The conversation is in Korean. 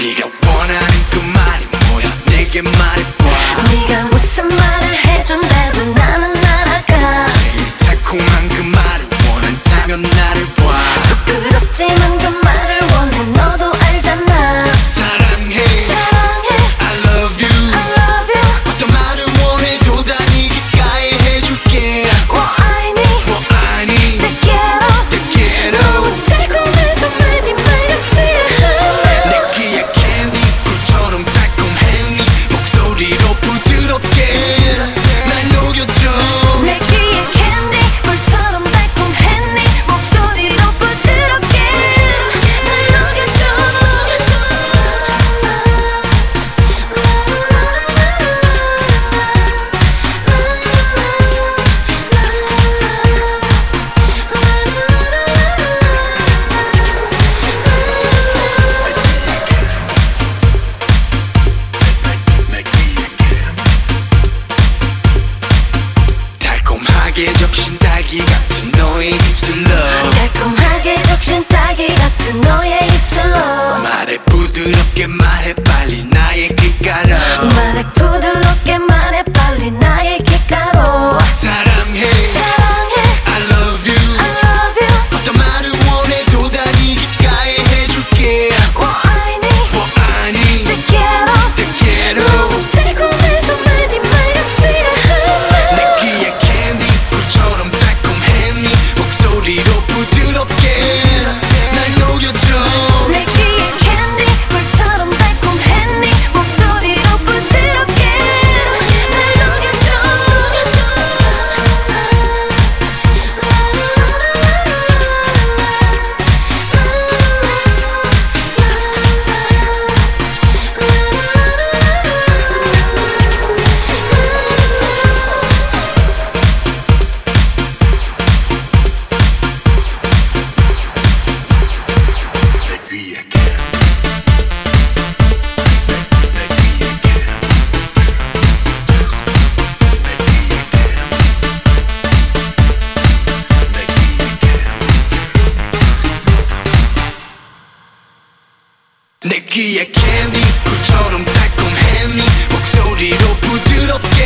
네가 원하는 그 말이 뭐야? 내게 말해봐. 네가 무슨 말을 해준대도 나 내 귀에 캔디 꿀처럼 달콤했니 목소리로 부드럽게